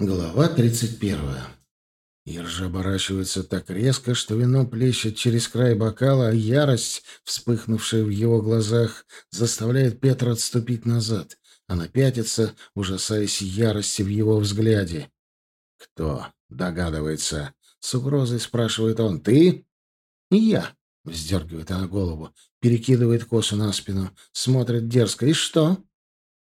Глава 31. Иржа оборачивается так резко, что вино плещет через край бокала, а ярость, вспыхнувшая в его глазах, заставляет Петра отступить назад. Она пятится, ужасаясь ярости в его взгляде. «Кто?» — догадывается. С угрозой спрашивает он. «Ты?» «Я», — вздергивает она голову, перекидывает косу на спину, смотрит дерзко. «И что?»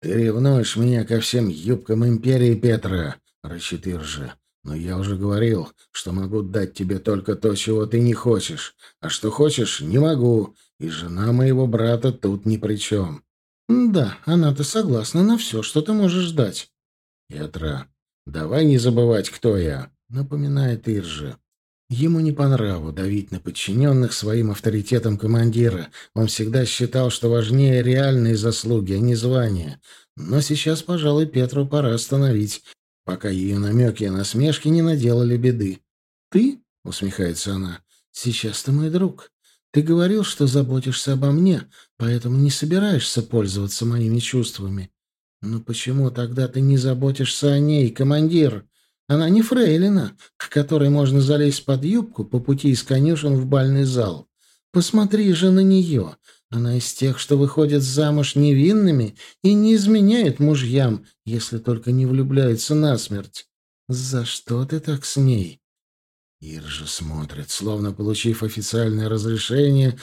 «Ты ревнуешь меня ко всем юбкам империи, Петра!» Рычит Иржи. «Но я уже говорил, что могу дать тебе только то, чего ты не хочешь. А что хочешь, не могу. И жена моего брата тут ни при чем». «Да, она-то согласна на все, что ты можешь дать». «Петра, давай не забывать, кто я», — напоминает Иржи. Ему не по нраву давить на подчиненных своим авторитетом командира. Он всегда считал, что важнее реальные заслуги, а не звания. Но сейчас, пожалуй, Петру пора остановить пока ее намеки и насмешки не наделали беды. «Ты?» — усмехается она. «Сейчас ты мой друг. Ты говорил, что заботишься обо мне, поэтому не собираешься пользоваться моими чувствами. Но почему тогда ты не заботишься о ней, командир? Она не фрейлина, к которой можно залезть под юбку по пути из конюшен в бальный зал. Посмотри же на нее. Она из тех, что выходят замуж невинными и не изменяет мужьям, если только не влюбляются насмерть. За что ты так с ней? Иржа смотрит, словно получив официальное разрешение,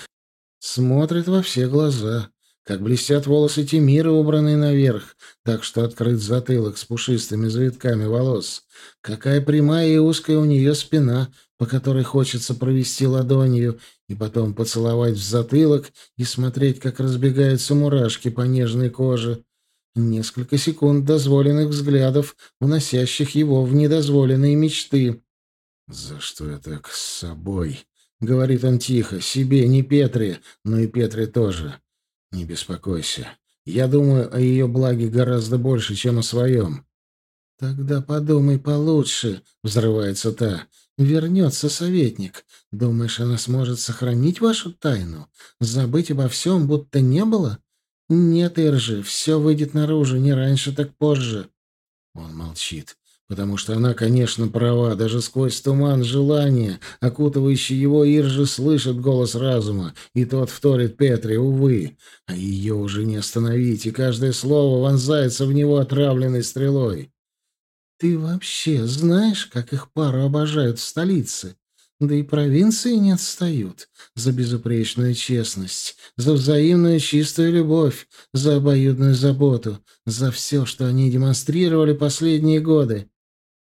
смотрит во все глаза, как блестят волосы Тимира, убранные наверх, так что открыт затылок с пушистыми завитками волос. Какая прямая и узкая у нее спина, по которой хочется провести ладонью, и потом поцеловать в затылок и смотреть, как разбегаются мурашки по нежной коже. Несколько секунд дозволенных взглядов, уносящих его в недозволенные мечты. «За что я так с собой?» — говорит он тихо. «Себе, не Петре, но и Петре тоже. Не беспокойся. Я думаю о ее благе гораздо больше, чем о своем». «Тогда подумай получше», — взрывается та. Вернется советник. Думаешь, она сможет сохранить вашу тайну? Забыть обо всем, будто не было? Нет, Иржи, все выйдет наружу не раньше, так позже. Он молчит, потому что она, конечно, права. Даже сквозь туман желания, окутывающий его, Иржи слышит голос разума, и тот вторит Петре, увы. А ее уже не остановить, и каждое слово вонзается в него отравленной стрелой. Ты вообще знаешь, как их пару обожают в столице? Да и провинции не отстают. За безупречную честность, за взаимную чистую любовь, за обоюдную заботу, за все, что они демонстрировали последние годы.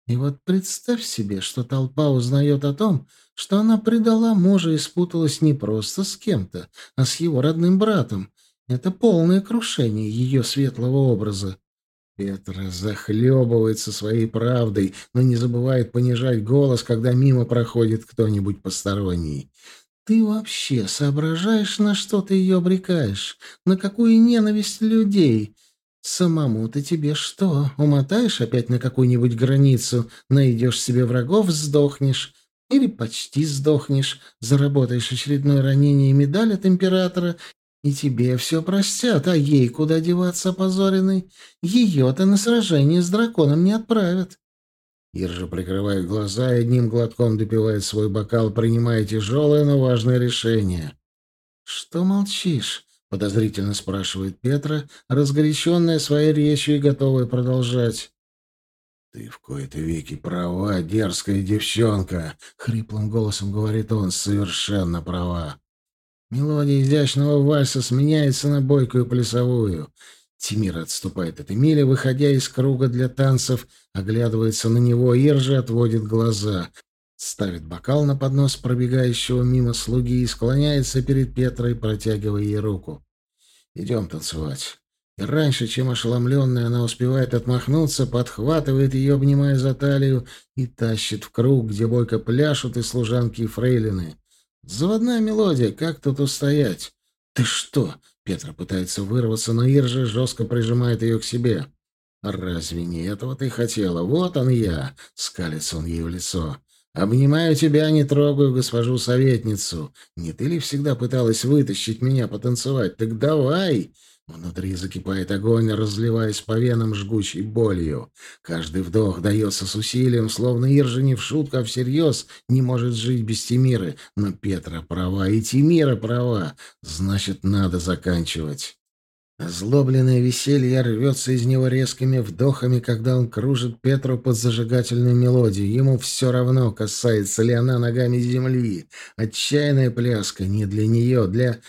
И вот представь себе, что толпа узнает о том, что она предала мужа и спуталась не просто с кем-то, а с его родным братом. Это полное крушение ее светлого образа. Петра захлебывается своей правдой, но не забывает понижать голос, когда мимо проходит кто-нибудь посторонний. «Ты вообще соображаешь, на что ты ее обрекаешь? На какую ненависть людей? Самому-то тебе что, умотаешь опять на какую-нибудь границу, найдешь себе врагов, сдохнешь?» Или почти сдохнешь, заработаешь очередное ранение и медаль от императора, и тебе все простят, а ей куда деваться опозоренной? Ее-то на сражение с драконом не отправят. Иржа прикрывает глаза и одним глотком допивает свой бокал, принимая тяжелое, но важное решение. «Что молчишь?» — подозрительно спрашивает Петра, разгоряченная своей речью и готовая продолжать. «Ты в кои-то веки права, дерзкая девчонка!» — хриплым голосом говорит он, совершенно права. Мелодия изящного вальса сменяется на бойкую плясовую. Тимир отступает от Эмиля, выходя из круга для танцев, оглядывается на него, Иржи отводит глаза, ставит бокал на поднос пробегающего мимо слуги и склоняется перед Петрой, протягивая ей руку. «Идем танцевать». И раньше, чем ошеломленная, она успевает отмахнуться, подхватывает ее, обнимая за талию, и тащит в круг, где бойко пляшут и служанки и фрейлины. Заводная мелодия, как тут устоять? Ты что? Петра пытается вырваться, но Иржа жестко прижимает ее к себе. «Разве не этого ты хотела? Вот он я!» — скалится он ей в лицо. «Обнимаю тебя, не трогаю госпожу советницу. Не ты ли всегда пыталась вытащить меня потанцевать? Так давай! Внутри закипает огонь, разливаясь по венам жгучей болью. Каждый вдох дается с усилием, словно Иржа не в шутку, а всерьез не может жить без Тимиры. Но Петра права, и Тимира права. Значит, надо заканчивать. Озлобленное веселье рвется из него резкими вдохами, когда он кружит Петру под зажигательную мелодию. Ему все равно, касается ли она ногами земли. Отчаянная пляска не для нее, для...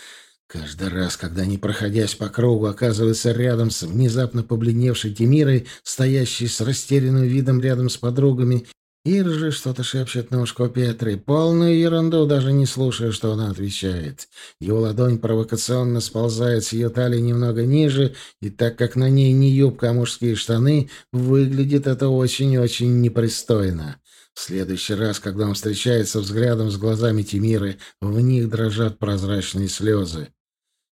Каждый раз, когда, не проходясь по кругу, оказывается рядом с внезапно побледневшей Тимирой, стоящей с растерянным видом рядом с подругами, Ир же что-то шепчет на ушко Петре, полную ерунду, даже не слушая, что она отвечает. Его ладонь провокационно сползает с ее талии немного ниже, и так как на ней не юбка, а мужские штаны, выглядит это очень-очень непристойно. В следующий раз, когда он встречается взглядом с глазами Тимиры, в них дрожат прозрачные слезы.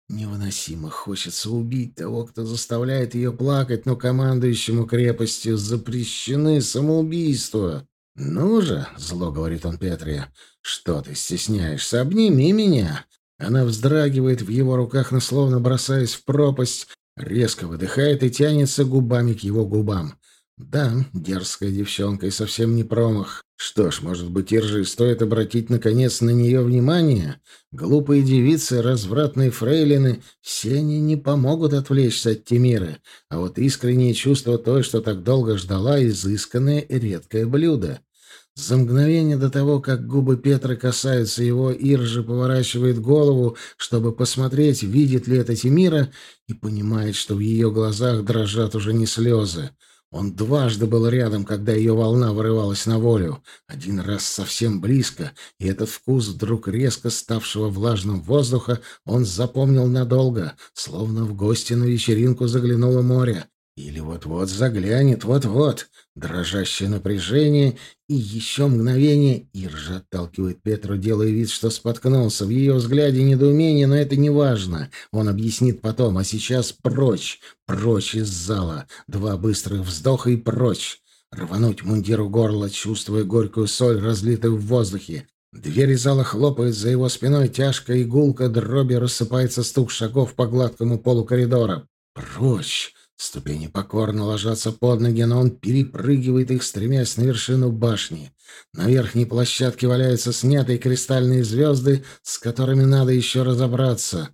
Невыносимо хочется убить того, кто заставляет ее плакать, но командующему крепостью запрещены самоубийства. «Ну же», — зло говорит он Петре, — «что ты стесняешься? Обними меня». Она вздрагивает в его руках, но словно бросаясь в пропасть, резко выдыхает и тянется губами к его губам. Да, дерзкая девчонка и совсем не промах. Что ж, может быть, Иржи стоит обратить наконец на нее внимание? Глупые девицы, развратные фрейлины, все они не помогут отвлечься от Тимиры. А вот искреннее чувство той, что так долго ждала, изысканное и редкое блюдо. За мгновение до того, как губы Петра касаются его, Иржи поворачивает голову, чтобы посмотреть, видит ли это Тимира, и понимает, что в ее глазах дрожат уже не слезы. Он дважды был рядом, когда ее волна вырывалась на волю. Один раз совсем близко, и этот вкус вдруг резко ставшего влажным воздуха он запомнил надолго, словно в гости на вечеринку заглянуло море. Или вот-вот заглянет, вот-вот. Дрожащее напряжение и еще мгновение. Иржа отталкивает Петру, делая вид, что споткнулся. В ее взгляде недоумение, но это не важно. Он объяснит потом, а сейчас прочь, прочь из зала. Два быстрых вздоха и прочь. Рвануть мундиру горла, чувствуя горькую соль, разлитую в воздухе. Двери зала хлопают за его спиной, тяжкая игулка дроби рассыпается стук шагов по гладкому полу коридора. «Прочь!» Ступени покорно ложатся под ноги, но он перепрыгивает их, стремясь на вершину башни. На верхней площадке валяются снятые кристальные звезды, с которыми надо еще разобраться.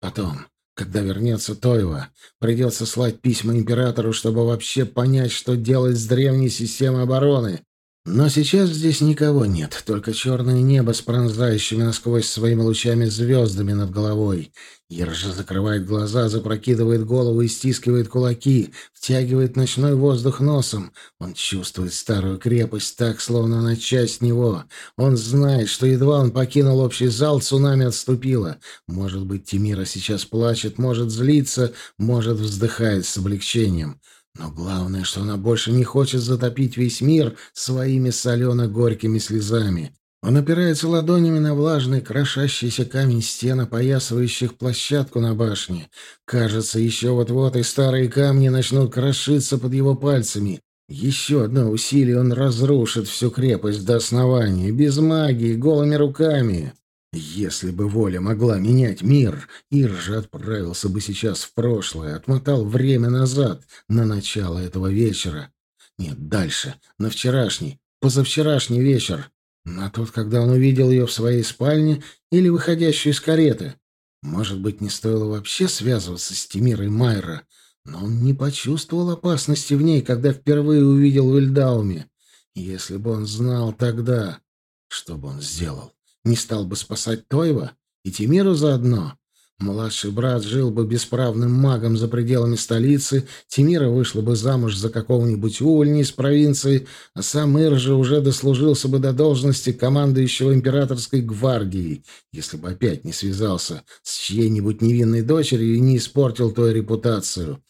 Потом, когда вернется Тойва, придется слать письма императору, чтобы вообще понять, что делать с древней системой обороны. Но сейчас здесь никого нет, только черное небо с пронзающими насквозь своими лучами звездами над головой. Ержа закрывает глаза, запрокидывает голову и стискивает кулаки, втягивает ночной воздух носом. Он чувствует старую крепость так, словно она часть него. Он знает, что едва он покинул общий зал, цунами отступило. Может быть, Тимира сейчас плачет, может злиться, может вздыхает с облегчением. Но главное, что она больше не хочет затопить весь мир своими солено-горькими слезами. Он опирается ладонями на влажный, крошащийся камень стен, опоясывающих площадку на башне. Кажется, еще вот-вот и старые камни начнут крошиться под его пальцами. Еще одно усилие, он разрушит всю крепость до основания, без магии, голыми руками. Если бы воля могла менять мир, Ир же отправился бы сейчас в прошлое, отмотал время назад, на начало этого вечера. Нет, дальше, на вчерашний, позавчерашний вечер, на тот, когда он увидел ее в своей спальне или выходящую из кареты. Может быть, не стоило вообще связываться с Тимирой Майра, но он не почувствовал опасности в ней, когда впервые увидел в Ильдауме. Если бы он знал тогда, что бы он сделал? Не стал бы спасать Тойва и Тимиру заодно. Младший брат жил бы бесправным магом за пределами столицы, Тимира вышла бы замуж за какого-нибудь увольня из провинции, а сам Ир же уже дослужился бы до должности командующего императорской гвардией, если бы опять не связался с чьей-нибудь невинной дочерью и не испортил той репутацию.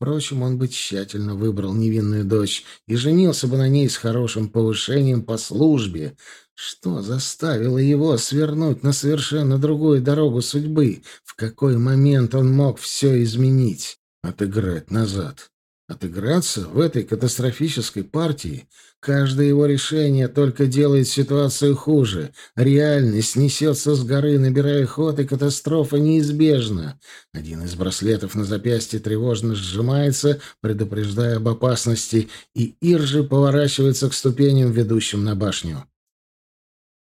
Впрочем, он бы тщательно выбрал невинную дочь и женился бы на ней с хорошим повышением по службе, что заставило его свернуть на совершенно другую дорогу судьбы? В какой момент он мог все изменить? Отыграть назад? Отыграться в этой катастрофической партии каждое его решение только делает ситуацию хуже. Реальность несется с горы, набирая ход, и катастрофа неизбежна. Один из браслетов на запястье тревожно сжимается, предупреждая об опасности, и Иржи поворачивается к ступеням, ведущим на башню.